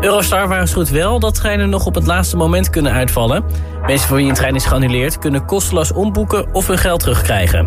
Eurostar waarschuwt wel dat treinen nog op het laatste moment kunnen uitvallen. Mensen voor wie een trein is geannuleerd kunnen kosteloos omboeken of hun geld terugkrijgen.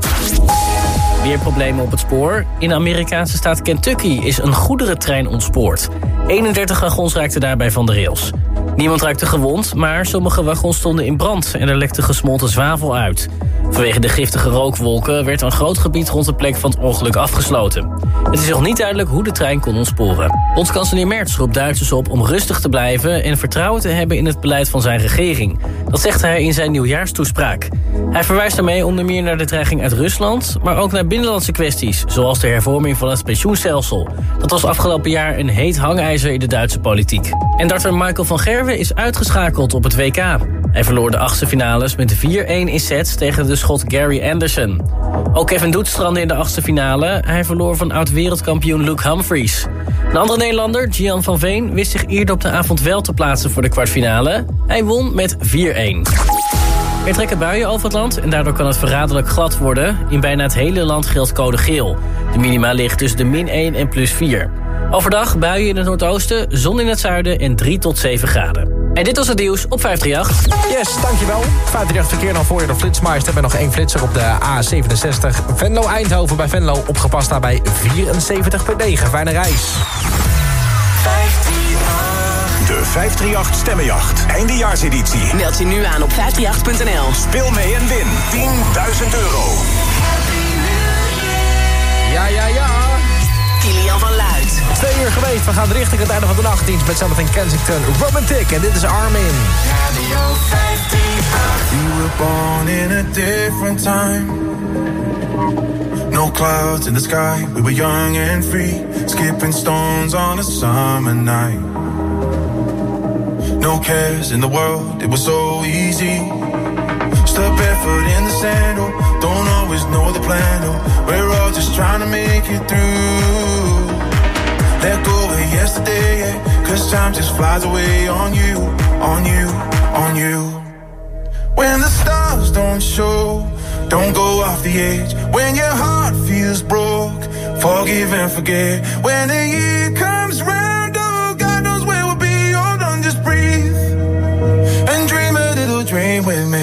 Weer problemen op het spoor. In de Amerikaanse staat Kentucky is een goederentrein ontspoord. 31 wagons raakten daarbij van de rails. Niemand raakte gewond, maar sommige wagons stonden in brand... en er lekte gesmolten zwavel uit. Vanwege de giftige rookwolken werd een groot gebied rond de plek van het ongeluk afgesloten. Het is nog niet duidelijk hoe de trein kon ontsporen. Bondskanselier Merz roept Duitsers op om rustig te blijven... en vertrouwen te hebben in het beleid van zijn regering. Dat zegt hij in zijn nieuwjaarstoespraak. Hij verwijst daarmee onder meer naar de dreiging uit Rusland... maar ook naar binnenlandse kwesties, zoals de hervorming van het pensioenstelsel. Dat was afgelopen jaar een heet hangijzer in de Duitse politiek. En darter Michael van Gerwen is uitgeschakeld op het WK. Hij verloor de achtste finales met 4-1 in sets tegen de Schot Gary Anderson. Ook Kevin Doet strandde in de achtste finale. Hij verloor van oud-wereldkampioen Luke Humphries. Een andere Nederlander, Gian van Veen, wist zich eerder op de avond wel te plaatsen voor de kwartfinale. Hij won met 4-1. Er trekken buien over het land en daardoor kan het verraderlijk glad worden. In bijna het hele land geldt code geel. De minima ligt tussen de min 1 en plus 4. Overdag buien in het noordoosten, zon in het zuiden en 3 tot 7 graden. En dit was het nieuws op 538. Yes, dankjewel. 538 verkeer dan voor je de flitsmeister. Hebben nog één flitser op de A67. Venlo-Eindhoven bij Venlo opgepast daarbij 74,9. Fijne reis. 538 Stemmenjacht. Eindejaarseditie. Meld je nu aan op 538.nl. Speel mee en win 10.000 euro. Ja, ja, ja. Van. Twee uur geweest. We gaan richting het einde van de nachtdienst met in Kensington. Romantic. En dit is Armin. Radio 538. We were born in a different time. No clouds in the sky. We were young and free. Skipping stones on a summer night. No cares in the world, it was so easy. Step barefoot in the sandal, don't always know the plan. Oh, we're all just trying to make it through. Let go of yesterday, cause time just flies away on you, on you, on you. When the stars don't show, don't go off the edge. When your heart feels broke, forgive and forget. When the year comes round, oh, God knows where we'll be. Hold on, just breathe and dream a little dream with me.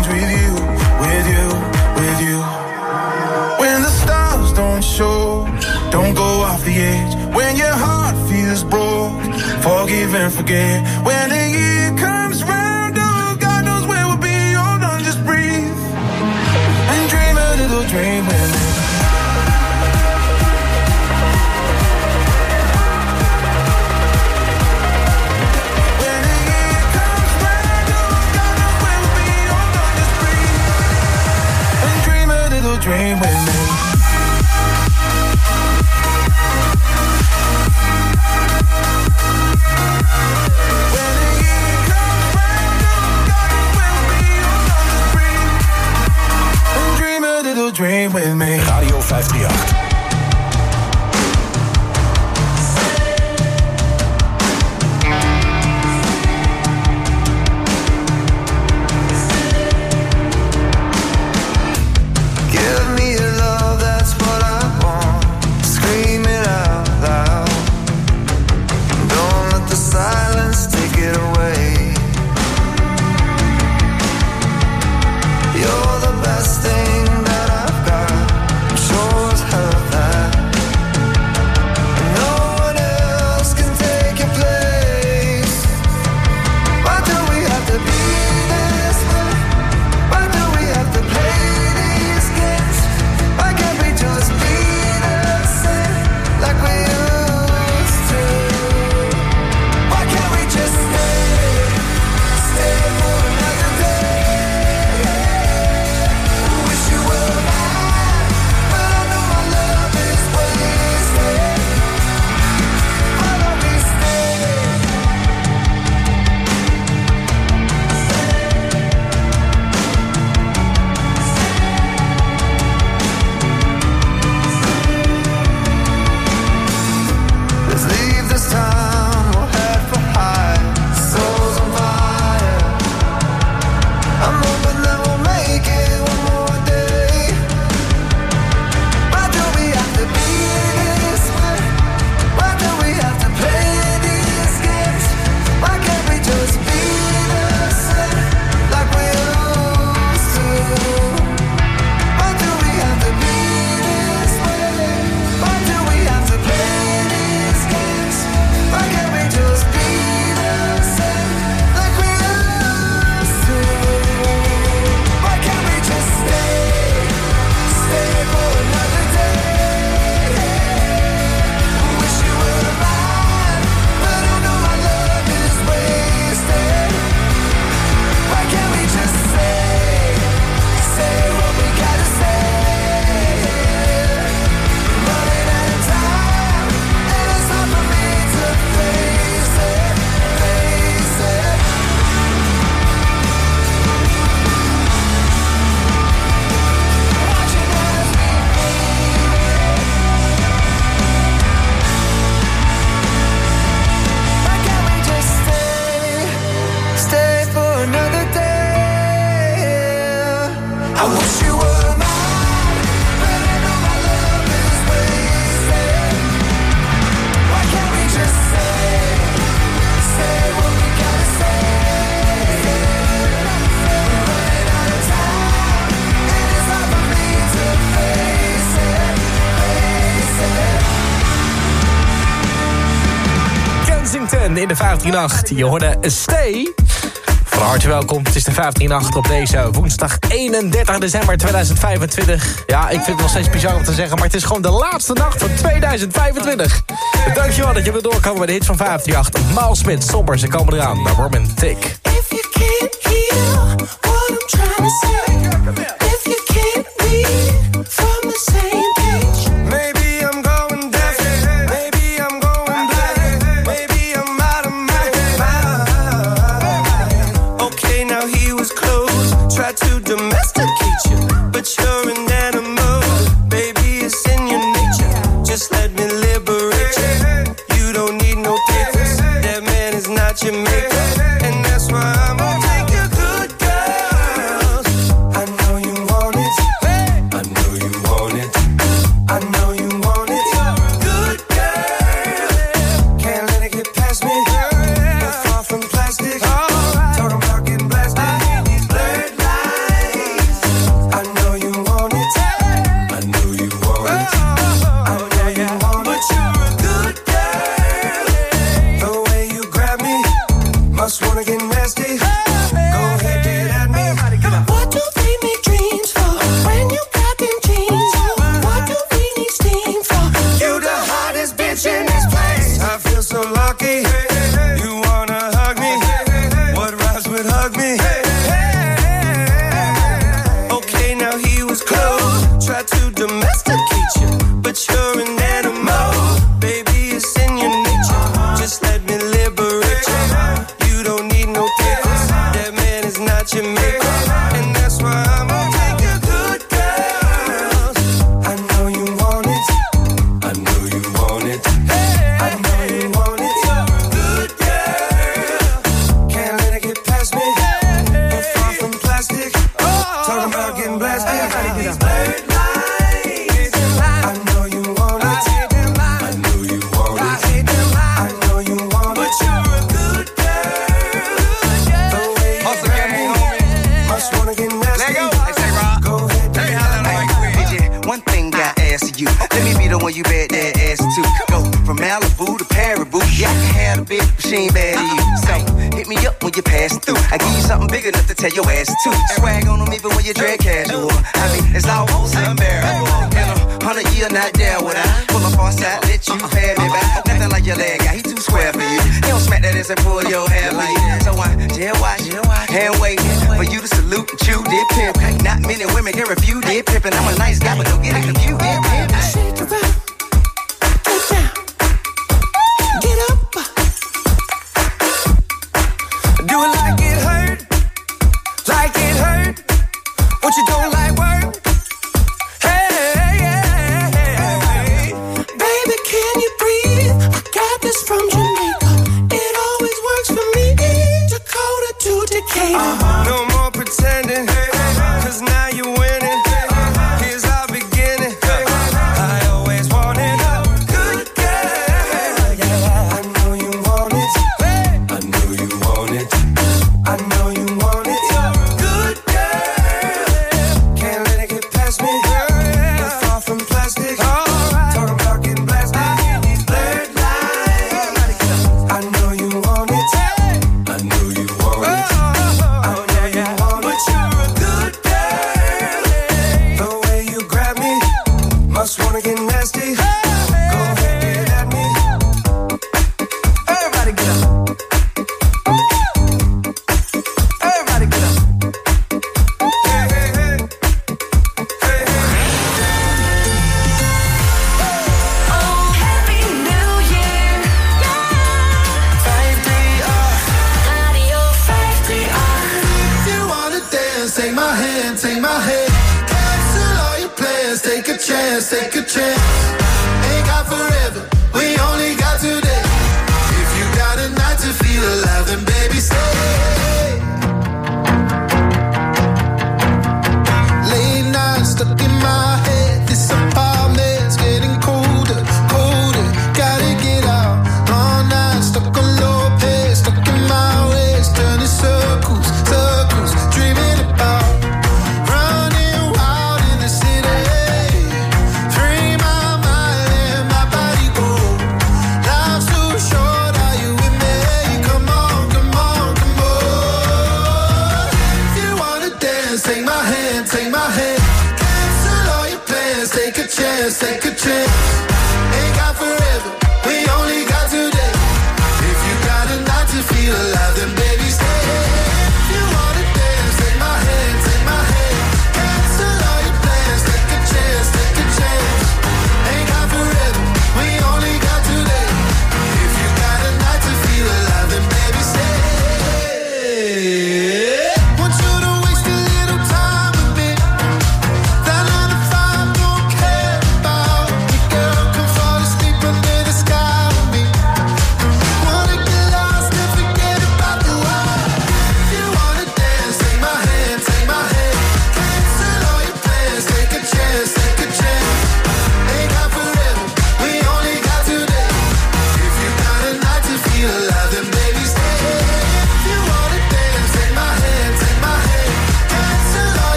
forgive and forget. When the year with me. Radio 538. de 538. Je hoorde Stay. Van harte welkom. Het is de 538 op deze woensdag 31 december 2025. Ja, ik vind het nog steeds bizar om te zeggen, maar het is gewoon de laatste nacht van 2025. Dankjewel dat je wilt doorkomen bij de hits van 158. Maal Smit, Somber, ze komen eraan. Naar Robin Tick. If you what I'm trying to say. try to domesticate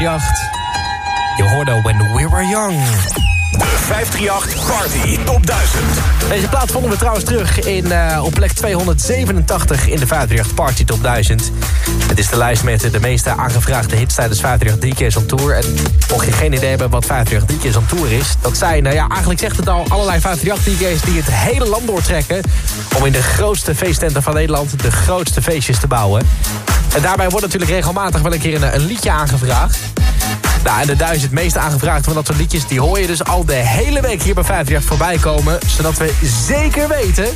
538. Je hoorde When We Were Young. De 538 Party Top 1000. Deze plaat vonden we trouwens terug in, eh, op plek 287 in de 538 Party Top 1000. Het is de lijst met de meeste aangevraagde hits tijdens 538 DJ's on Tour. En mocht je geen idee hebben wat 538 DJ's on Tour is... dat zijn, nou ja, eigenlijk zegt het al, allerlei 538 DJ's die het hele land doortrekken... om in de grootste feesttenten van Nederland de grootste feestjes te bouwen. En daarbij wordt natuurlijk regelmatig wel een keer een, een liedje aangevraagd. Nou, en de duizend meest aangevraagd van dat soort liedjes... die hoor je dus al de hele week hier bij 538 voorbij komen. Zodat we zeker weten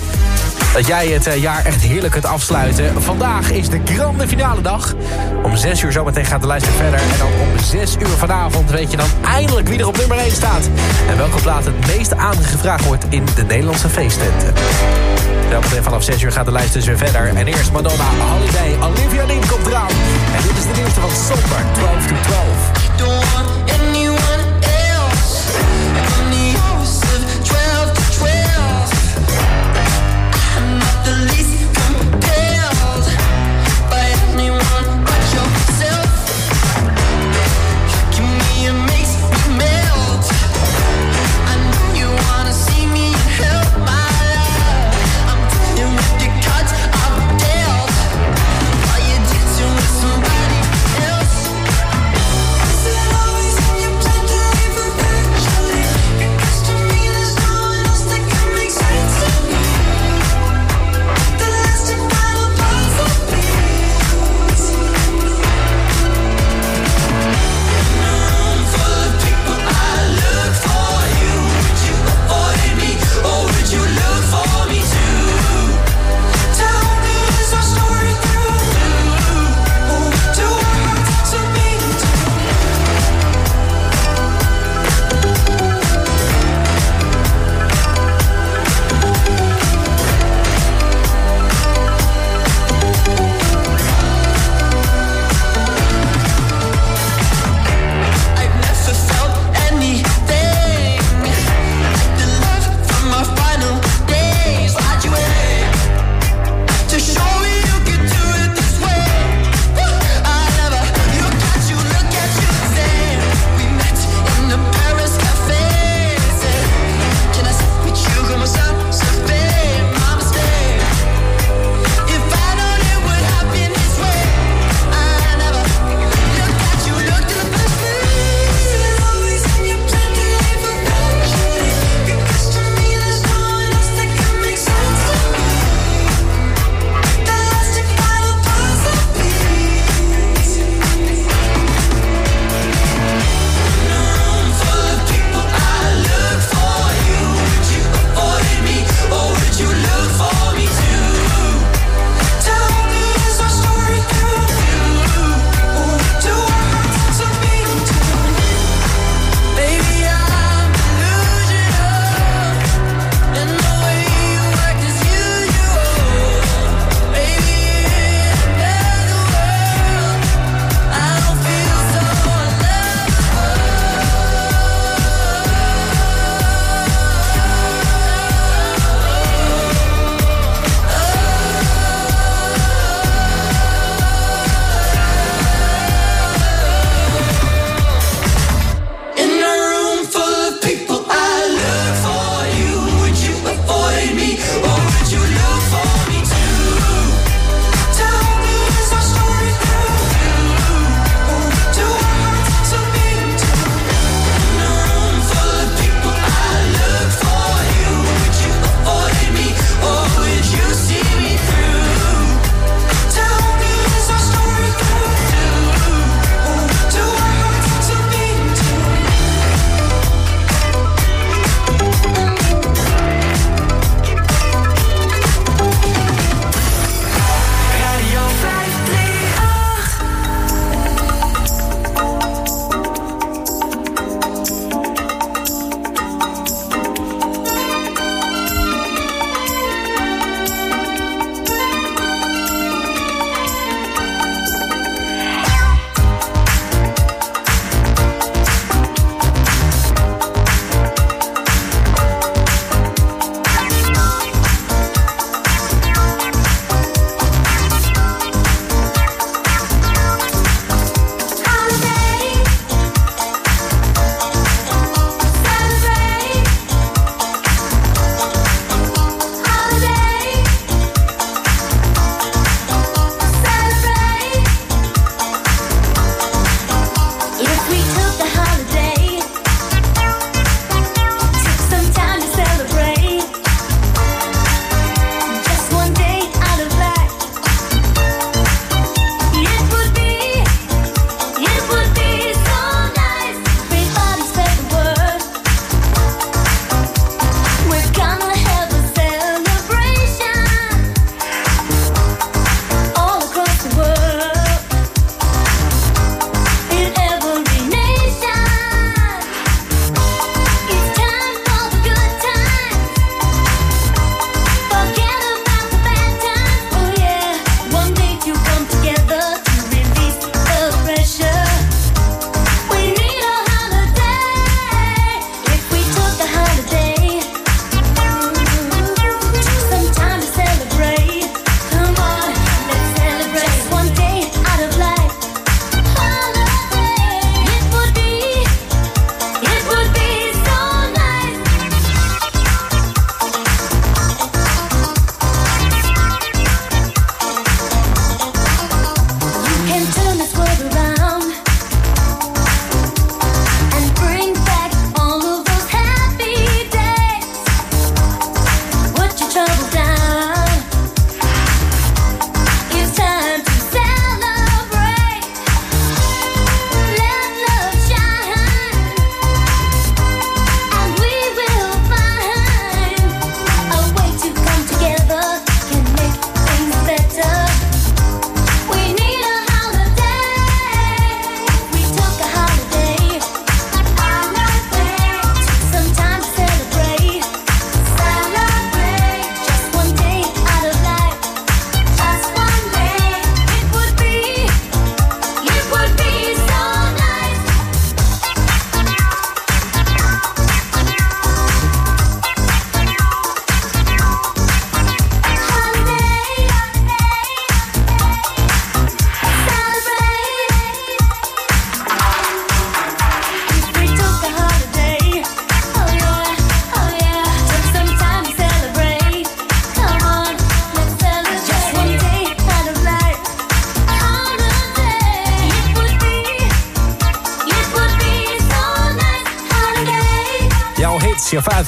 dat jij het eh, jaar echt heerlijk kunt afsluiten. Vandaag is de grande finale dag. Om 6 uur zometeen gaat de lijst verder. En dan om 6 uur vanavond weet je dan eindelijk wie er op nummer 1 staat. En welke plaat het meest aangevraagd wordt in de Nederlandse feesttenten. Zometeen vanaf 6 uur gaat de lijst dus weer verder. En eerst Madonna, Holiday, Olivia Dean komt eraan. En dit is de nieuwste van Somber, 12 to 12.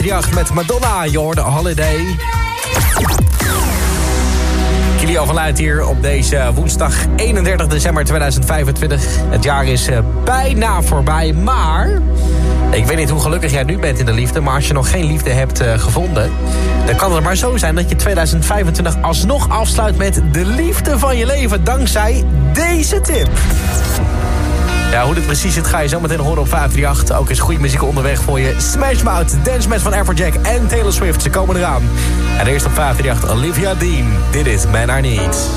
patriarch met Madonna. Je hoorde Holiday. Jullie van hier op deze woensdag 31 december 2025. Het jaar is eh, bijna voorbij, maar... Ik weet niet hoe gelukkig jij nu bent in de liefde... maar als je nog geen liefde hebt eh, gevonden... dan kan het maar zo zijn dat je 2025 alsnog afsluit... met de liefde van je leven dankzij deze tip. Ja, hoe dit precies zit ga je zo meteen horen op 538. Ook is goede muziek onderweg voor je. Smash Mouth, Dance Match van Everjack en Taylor Swift. Ze komen eraan. En eerst op 538 Olivia Dean. Dit is Men Haar Niet.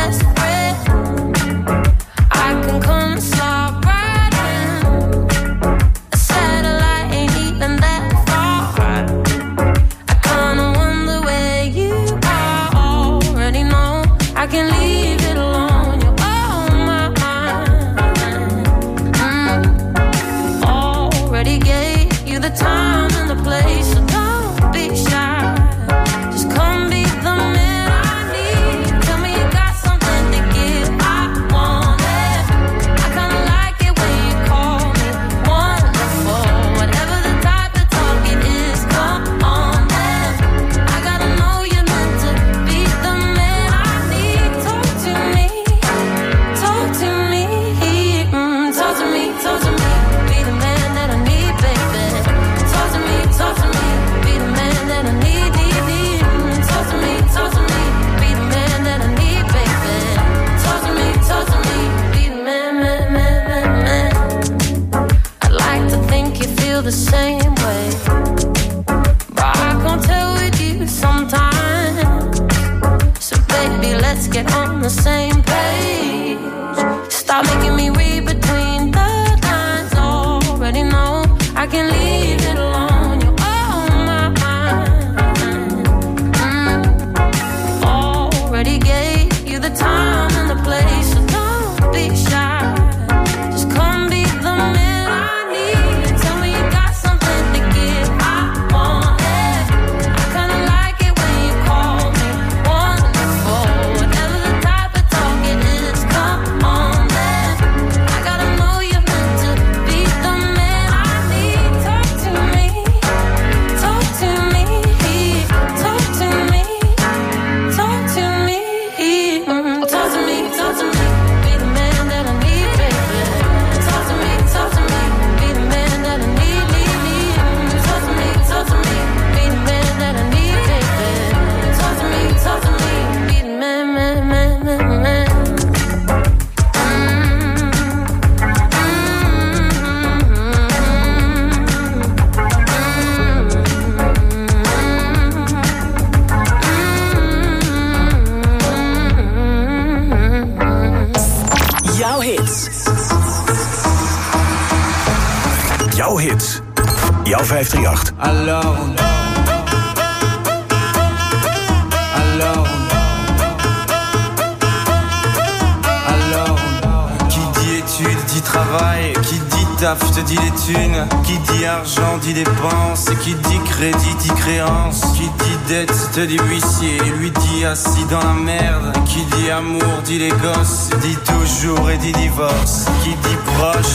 best friend.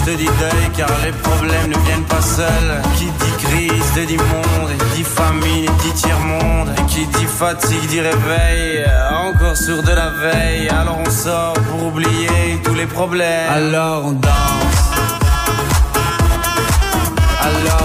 te dis deuil car les problèmes ne viennent pas seuls. Qui dit crise te dit monde, et dit famine dit tiers-monde. Et qui dit fatigue dit réveil, encore sur de la veille. Alors on sort pour oublier tous les problèmes. Alors on danse. Alors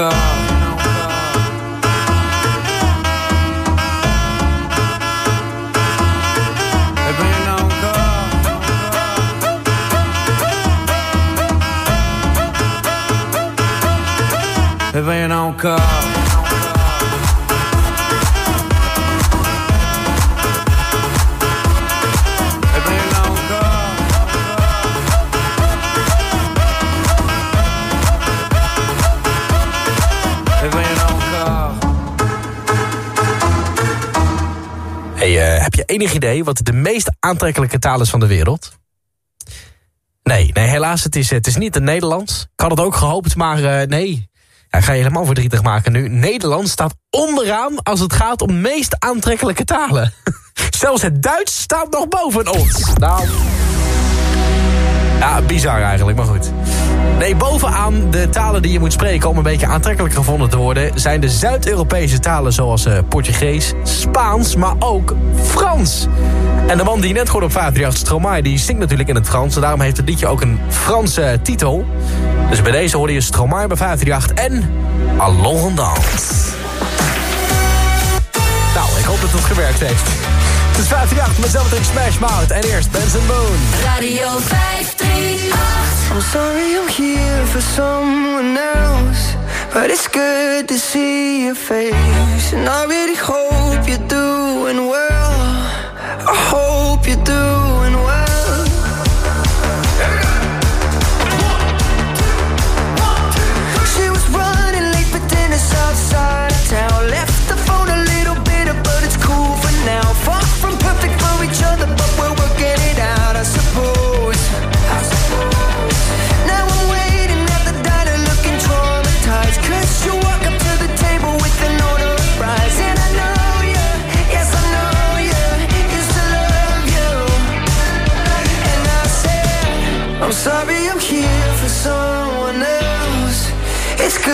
Encore. Eh ben a encore. Enig idee wat de meest aantrekkelijke taal is van de wereld? Nee, nee helaas, het is, het is niet het Nederlands. Ik had het ook gehoopt, maar eh, nee. Ja, ga je helemaal verdrietig maken nu. Nederlands staat onderaan als het gaat om meest aantrekkelijke talen. Zelfs het Duits staat nog boven ons. Nou... Ja, bizar eigenlijk, maar goed. Nee, bovenaan de talen die je moet spreken om een beetje aantrekkelijk gevonden te worden... zijn de Zuid-Europese talen zoals eh, Portugees, Spaans, maar ook Frans. En de man die net hoorde op 538 Stromae, die zingt natuurlijk in het Frans... en daarom heeft het liedje ook een Franse titel. Dus bij deze hoorde je Stromae bij 538 en Allons Dans. Nou, ik hoop dat het gewerkt heeft. Het is 538 met zometeen Smash Mouth en eerst Benson Boone. Radio 538. I'm sorry I'm here for someone else But it's good to see your face. And I really hope you're doing well. I hope you're doing well. Outside town. Left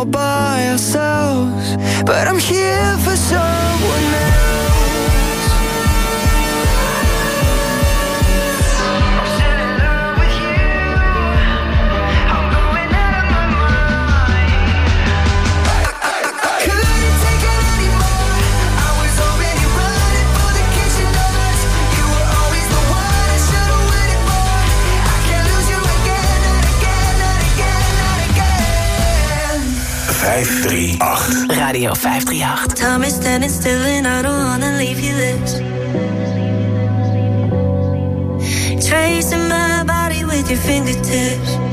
all by ourselves. But I'm here for someone 538. Radio 538. Time is standing still and I don't wanna leave you this. Tracing my body with your fingertips.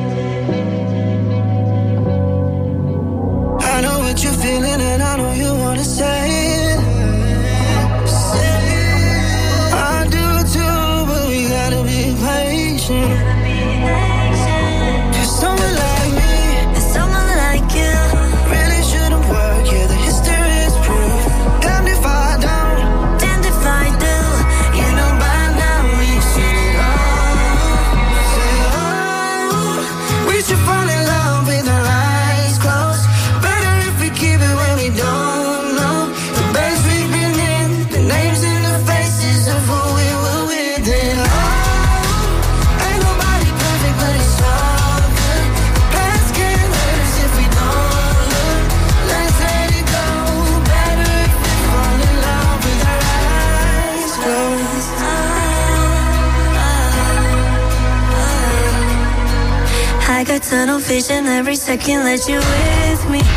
Tunnel vision every second that you're with me.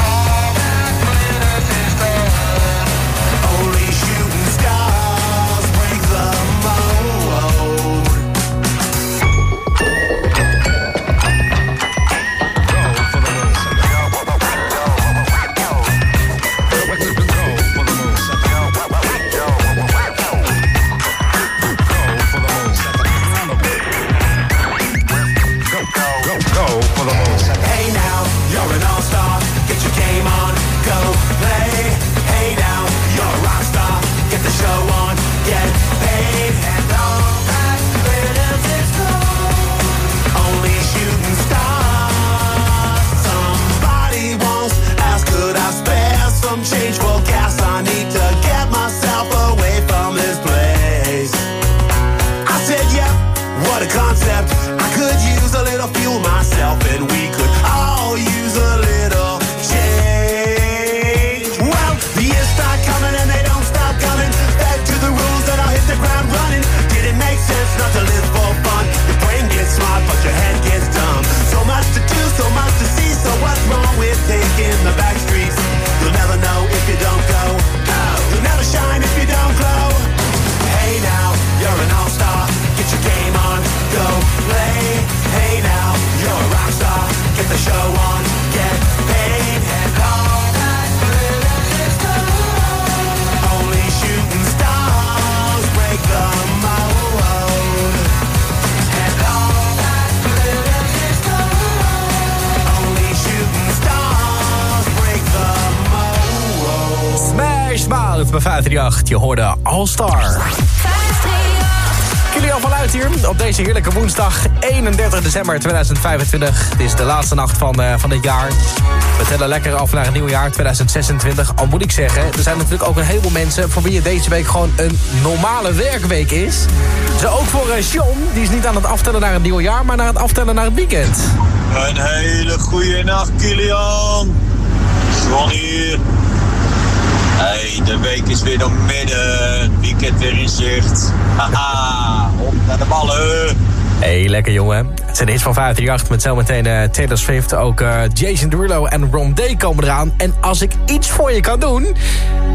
Bij 538. Je hoorde All Star. Kilian van Luit hier op deze heerlijke woensdag 31 december 2025. Het is de laatste nacht van, eh, van dit jaar. We tellen lekker af naar het nieuwe jaar 2026. Al moet ik zeggen, er zijn natuurlijk ook een heleboel mensen... voor wie het deze week gewoon een normale werkweek is. Zo ook voor Sean, die is niet aan het aftellen naar het nieuwe jaar... maar naar het aftellen naar het weekend. Een hele goede nacht, Kilian. John hier. Hey, de week is weer door midden. Weekend weer in zicht. Haha, op naar de ballen. Hey, lekker jongen. Het zijn de hits van 538 met zometeen eh, Taylor Swift. Ook eh, Jason Derulo en Ron Day komen eraan. En als ik iets voor je kan doen...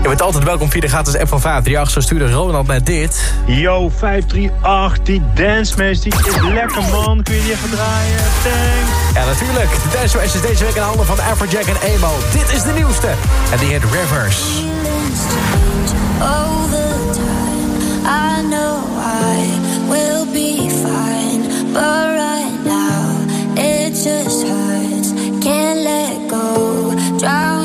Je bent altijd welkom via de gratis app van 538. Zo stuurde Ronald met dit. Yo, 538, die dance die is lekker man. Kun je die even draaien? Thanks. Ja, natuurlijk. De Dance is deze week in handen van Afrojack en Emo. Dit is de nieuwste. En die heet Rivers. over time. I know I will be fine, drown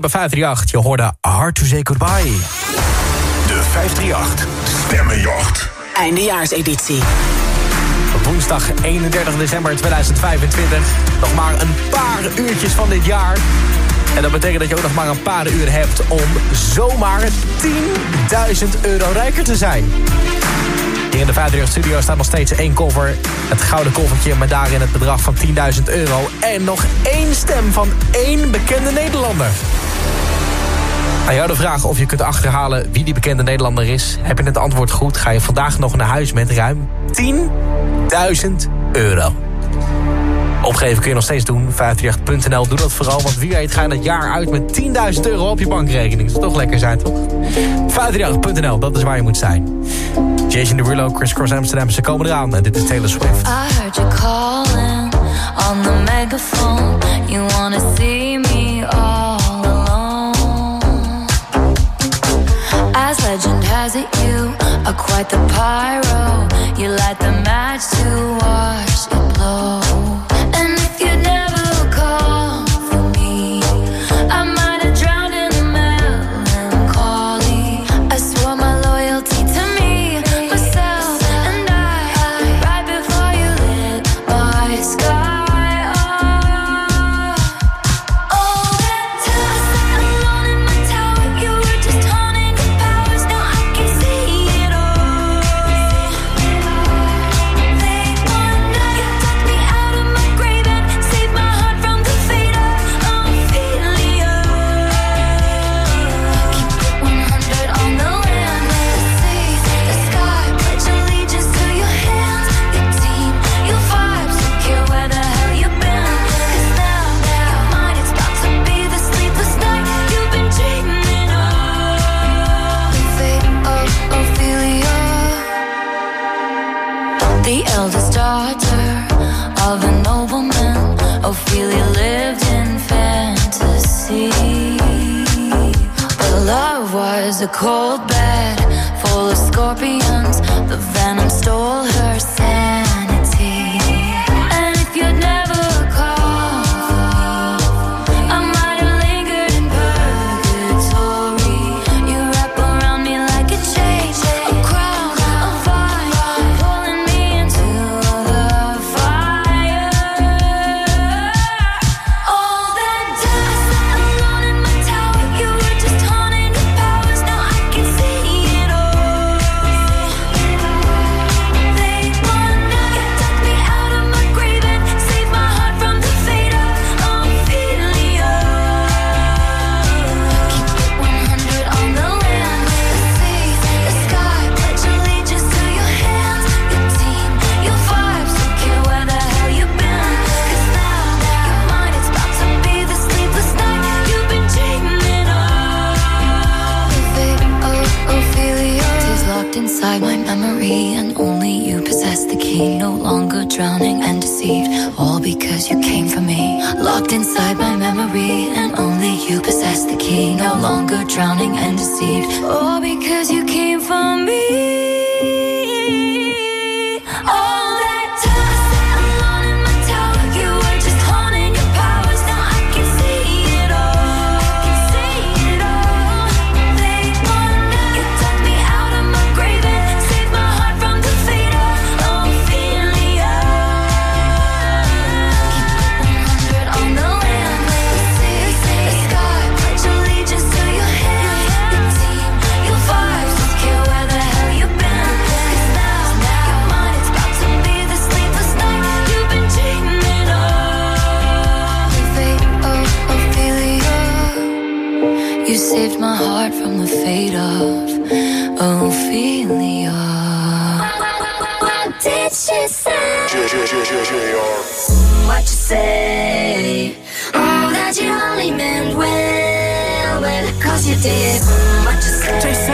bij 538. Je hoorde Hard to Say Goodbye. De 538 Stemmenjacht. Eindejaarseditie. Woensdag 31 december 2025. Nog maar een paar uurtjes van dit jaar. En dat betekent dat je ook nog maar een paar uur hebt om zomaar 10.000 euro rijker te zijn. In de 538 studio staat nog steeds één koffer. Het gouden koffertje met daarin het bedrag van 10.000 euro. En nog één stem van één bekende Nederlander. Aan jou de vraag of je kunt achterhalen wie die bekende Nederlander is. Heb je het antwoord goed, ga je vandaag nog naar huis met ruim 10.000 euro. Opgeven kun je nog steeds doen, 538.nl. Doe dat vooral, want wie weet ga je het jaar uit met 10.000 euro op je bankrekening. Dat zou toch lekker zijn, toch? 538.nl, dat is waar je moet zijn. Jason Derulo, Chris Cross Amsterdam, ze komen eraan. En dit is Taylor Swift. I heard you calling on the megaphone. You wanna see me all alone. As legend has it, you are quite the pyro. You light the match to watch blow. drowning and deceived. All oh, because you came for me. fate of Ophelia. What did she say? What you say? Oh, that you only meant well, well, cause you did. What you say?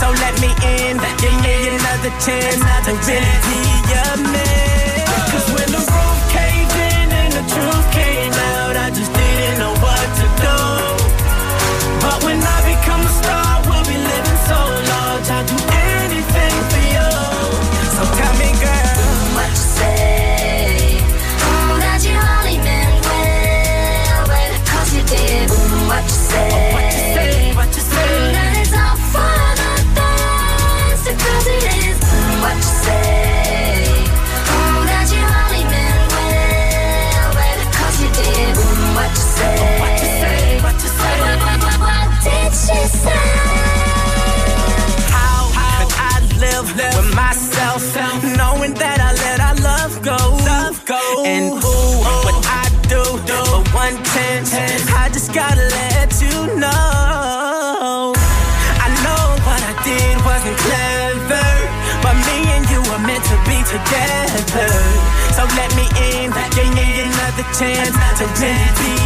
So let me in, give me another chance to really be your man. chance to dance.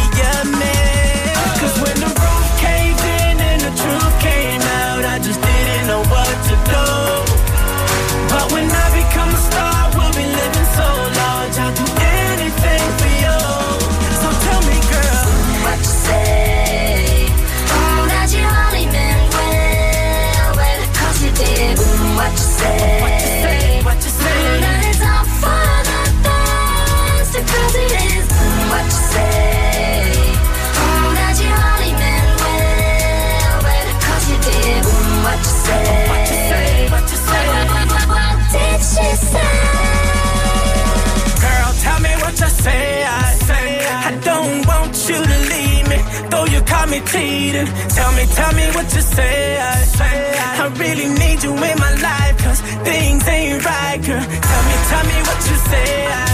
me pleading. Tell me, tell me what you say. I, I really need you in my life, cause things ain't right, girl. Tell me, tell me what you say. I,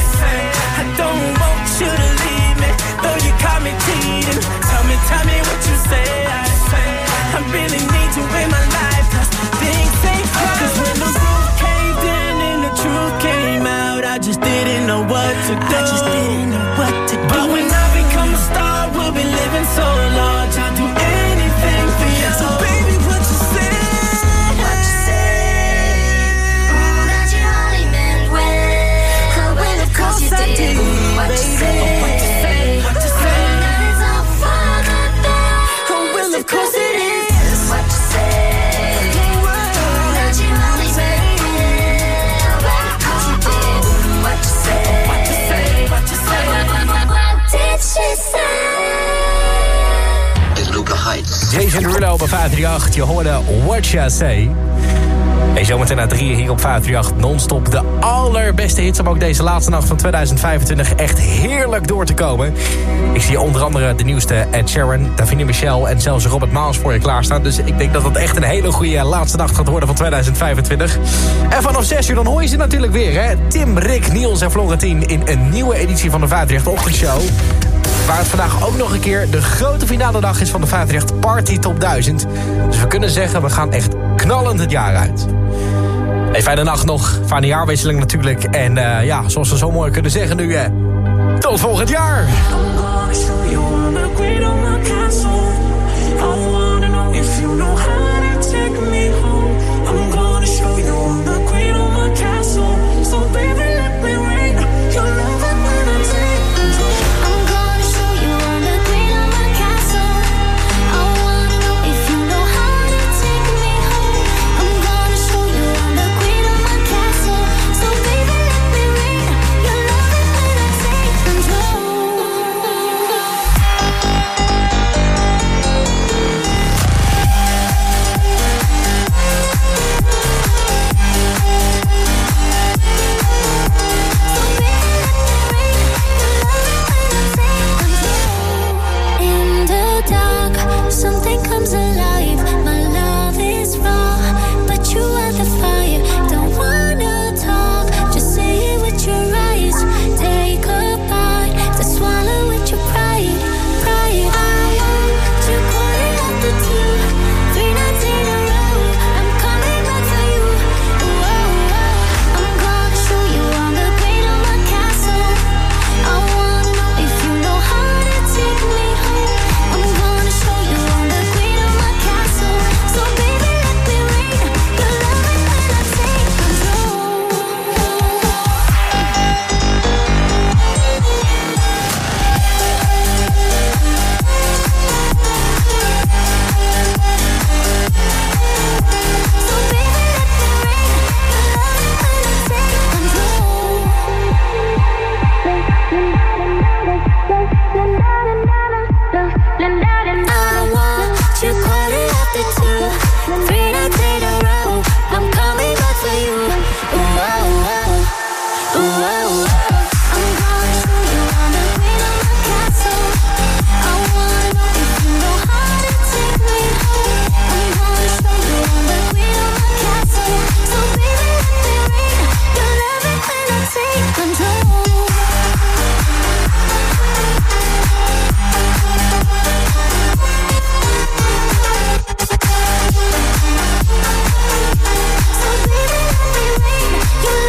Jason Derulo bij 538. Je hoorde What You Say. En zometeen na drieën hier op 538 non-stop de allerbeste hits... om ook deze laatste nacht van 2025 echt heerlijk door te komen. Ik zie onder andere de nieuwste Ed Sheeran, Davina Michel... en zelfs Robert Miles voor je klaarstaan. Dus ik denk dat het echt een hele goede laatste nacht gaat worden van 2025. En vanaf 6 uur dan hoor je ze natuurlijk weer, hè. Tim, Rick, Niels en Florentien in een nieuwe editie van de 538 Ochtendshow. Waar het vandaag ook nog een keer de grote finale dag is van de 538 Party Top 1000. Dus we kunnen zeggen, we gaan echt knallend het jaar uit. Hey, fijne nacht nog. Fijne jaarwisseling natuurlijk. En eh, ja, zoals we zo mooi kunnen zeggen nu... eh, tot volgend jaar!